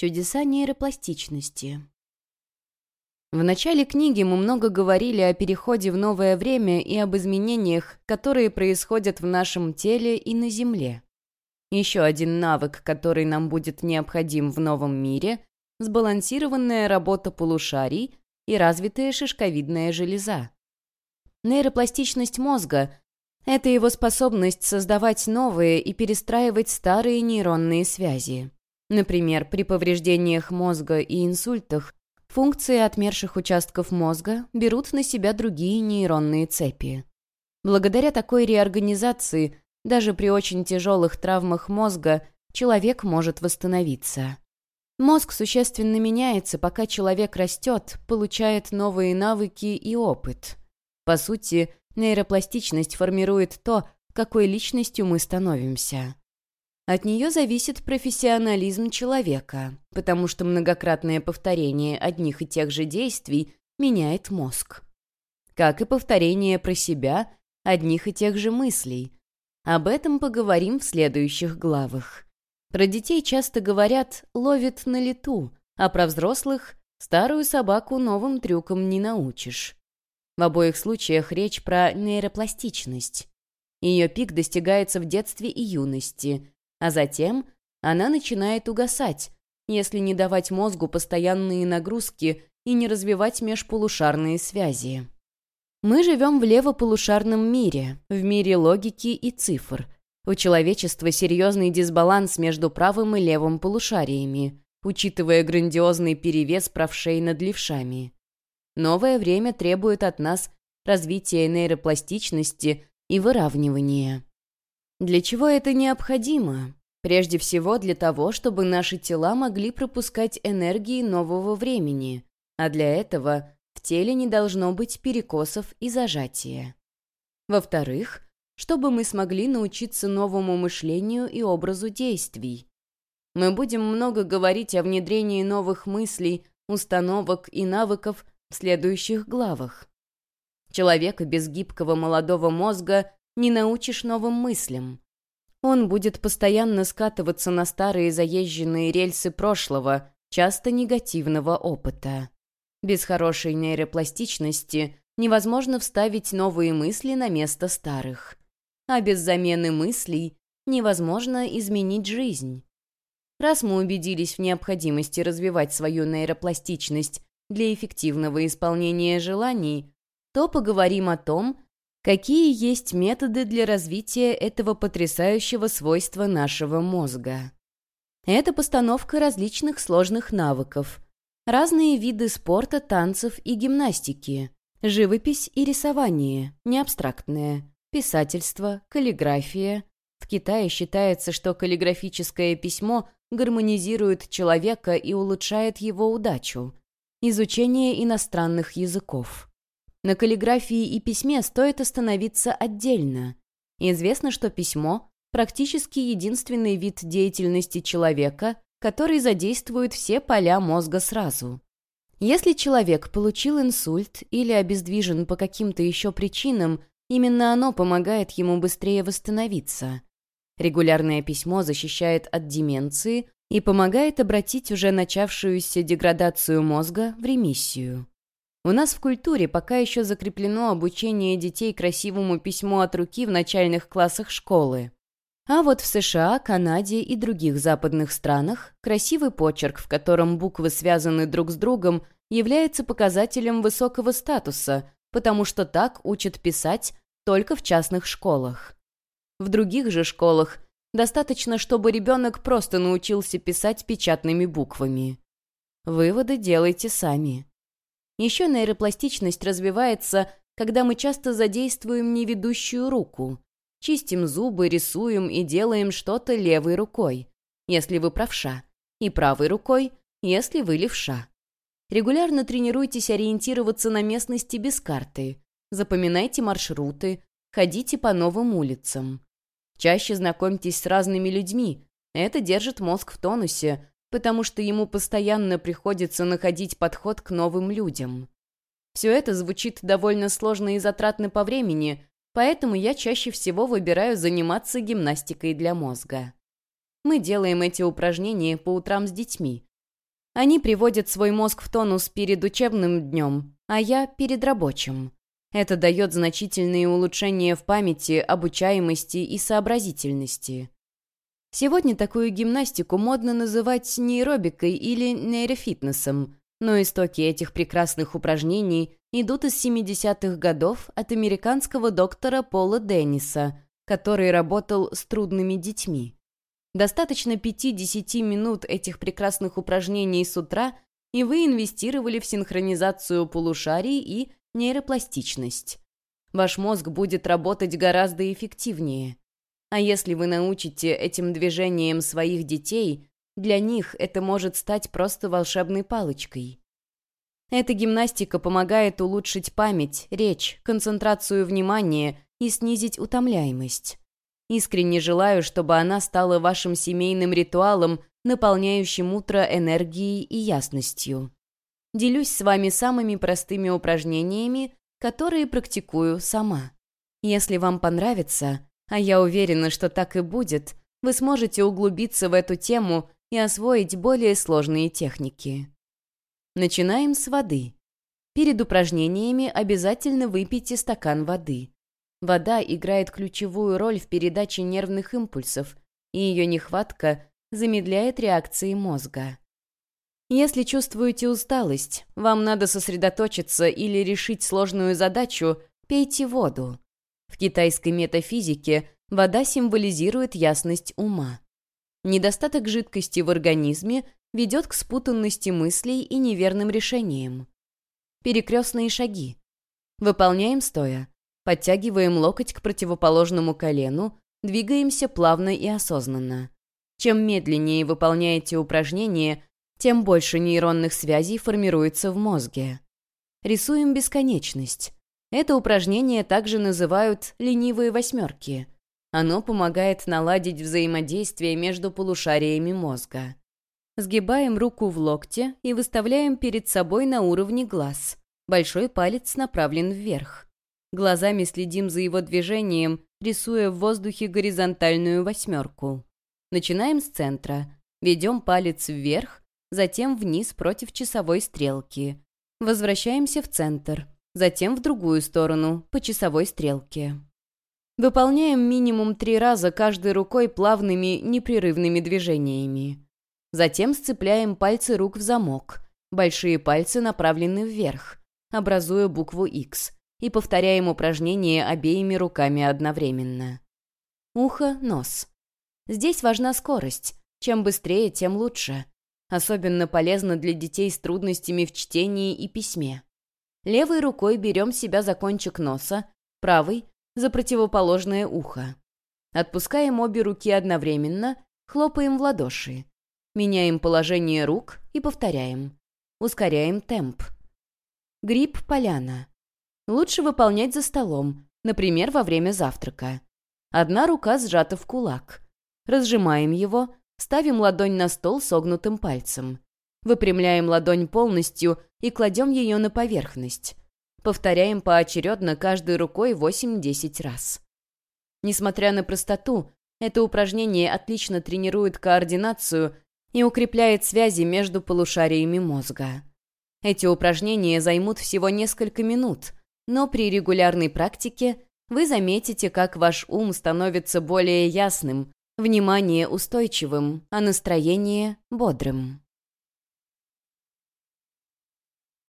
Чудеса нейропластичности. В начале книги мы много говорили о переходе в новое время и об изменениях, которые происходят в нашем теле и на Земле. Еще один навык, который нам будет необходим в новом мире – сбалансированная работа полушарий и развитая шишковидная железа. Нейропластичность мозга – это его способность создавать новые и перестраивать старые нейронные связи. Например, при повреждениях мозга и инсультах функции отмерших участков мозга берут на себя другие нейронные цепи. Благодаря такой реорганизации, даже при очень тяжелых травмах мозга, человек может восстановиться. Мозг существенно меняется, пока человек растет, получает новые навыки и опыт. По сути, нейропластичность формирует то, какой личностью мы становимся. От нее зависит профессионализм человека, потому что многократное повторение одних и тех же действий меняет мозг. Как и повторение про себя одних и тех же мыслей. Об этом поговорим в следующих главах. Про детей часто говорят «ловит на лету», а про взрослых «старую собаку новым трюкам не научишь». В обоих случаях речь про нейропластичность. Ее пик достигается в детстве и юности, а затем она начинает угасать, если не давать мозгу постоянные нагрузки и не развивать межполушарные связи. Мы живем в левополушарном мире, в мире логики и цифр. У человечества серьезный дисбаланс между правым и левым полушариями, учитывая грандиозный перевес правшей над левшами. Новое время требует от нас развития нейропластичности и выравнивания. Для чего это необходимо? Прежде всего для того, чтобы наши тела могли пропускать энергии нового времени, а для этого в теле не должно быть перекосов и зажатия. Во-вторых, чтобы мы смогли научиться новому мышлению и образу действий. Мы будем много говорить о внедрении новых мыслей, установок и навыков в следующих главах. Человека без гибкого молодого мозга не научишь новым мыслям. Он будет постоянно скатываться на старые заезженные рельсы прошлого, часто негативного опыта. Без хорошей нейропластичности невозможно вставить новые мысли на место старых. А без замены мыслей невозможно изменить жизнь. Раз мы убедились в необходимости развивать свою нейропластичность для эффективного исполнения желаний, то поговорим о том, Какие есть методы для развития этого потрясающего свойства нашего мозга? Это постановка различных сложных навыков, разные виды спорта, танцев и гимнастики, живопись и рисование, не абстрактное, писательство, каллиграфия. В Китае считается, что каллиграфическое письмо гармонизирует человека и улучшает его удачу. Изучение иностранных языков. На каллиграфии и письме стоит остановиться отдельно. Известно, что письмо – практически единственный вид деятельности человека, который задействует все поля мозга сразу. Если человек получил инсульт или обездвижен по каким-то еще причинам, именно оно помогает ему быстрее восстановиться. Регулярное письмо защищает от деменции и помогает обратить уже начавшуюся деградацию мозга в ремиссию. У нас в культуре пока еще закреплено обучение детей красивому письму от руки в начальных классах школы. А вот в США, Канаде и других западных странах красивый почерк, в котором буквы связаны друг с другом, является показателем высокого статуса, потому что так учат писать только в частных школах. В других же школах достаточно, чтобы ребенок просто научился писать печатными буквами. Выводы делайте сами. Еще нейропластичность развивается, когда мы часто задействуем неведущую руку. Чистим зубы, рисуем и делаем что-то левой рукой, если вы правша, и правой рукой, если вы левша. Регулярно тренируйтесь ориентироваться на местности без карты. Запоминайте маршруты, ходите по новым улицам. Чаще знакомьтесь с разными людьми. Это держит мозг в тонусе, потому что ему постоянно приходится находить подход к новым людям. Все это звучит довольно сложно и затратно по времени, поэтому я чаще всего выбираю заниматься гимнастикой для мозга. Мы делаем эти упражнения по утрам с детьми. Они приводят свой мозг в тонус перед учебным днем, а я перед рабочим. Это дает значительные улучшения в памяти, обучаемости и сообразительности. Сегодня такую гимнастику модно называть нейробикой или нейрофитнесом, но истоки этих прекрасных упражнений идут из 70-х годов от американского доктора Пола Денниса, который работал с трудными детьми. Достаточно 5-10 минут этих прекрасных упражнений с утра, и вы инвестировали в синхронизацию полушарий и нейропластичность. Ваш мозг будет работать гораздо эффективнее. А если вы научите этим движением своих детей, для них это может стать просто волшебной палочкой. Эта гимнастика помогает улучшить память, речь, концентрацию внимания и снизить утомляемость. Искренне желаю, чтобы она стала вашим семейным ритуалом, наполняющим утро энергией и ясностью. Делюсь с вами самыми простыми упражнениями, которые практикую сама. Если вам понравится, а я уверена, что так и будет, вы сможете углубиться в эту тему и освоить более сложные техники. Начинаем с воды. Перед упражнениями обязательно выпейте стакан воды. Вода играет ключевую роль в передаче нервных импульсов, и ее нехватка замедляет реакции мозга. Если чувствуете усталость, вам надо сосредоточиться или решить сложную задачу, пейте воду. В китайской метафизике вода символизирует ясность ума. Недостаток жидкости в организме ведет к спутанности мыслей и неверным решениям. Перекрестные шаги. Выполняем стоя. Подтягиваем локоть к противоположному колену, двигаемся плавно и осознанно. Чем медленнее выполняете упражнение, тем больше нейронных связей формируется в мозге. Рисуем бесконечность. Это упражнение также называют «ленивые восьмерки». Оно помогает наладить взаимодействие между полушариями мозга. Сгибаем руку в локте и выставляем перед собой на уровне глаз. Большой палец направлен вверх. Глазами следим за его движением, рисуя в воздухе горизонтальную восьмерку. Начинаем с центра. Ведем палец вверх, затем вниз против часовой стрелки. Возвращаемся в центр затем в другую сторону, по часовой стрелке. Выполняем минимум три раза каждой рукой плавными, непрерывными движениями. Затем сцепляем пальцы рук в замок. Большие пальцы направлены вверх, образуя букву X, и повторяем упражнение обеими руками одновременно. Ухо, нос. Здесь важна скорость. Чем быстрее, тем лучше. Особенно полезно для детей с трудностями в чтении и письме. Левой рукой берем себя за кончик носа, правой — за противоположное ухо. Отпускаем обе руки одновременно, хлопаем в ладоши. Меняем положение рук и повторяем. Ускоряем темп. Гриб поляна. Лучше выполнять за столом, например, во время завтрака. Одна рука сжата в кулак. Разжимаем его, ставим ладонь на стол согнутым пальцем. Выпрямляем ладонь полностью и кладем ее на поверхность. Повторяем поочередно каждой рукой 8-10 раз. Несмотря на простоту, это упражнение отлично тренирует координацию и укрепляет связи между полушариями мозга. Эти упражнения займут всего несколько минут, но при регулярной практике вы заметите, как ваш ум становится более ясным, внимание устойчивым, а настроение бодрым.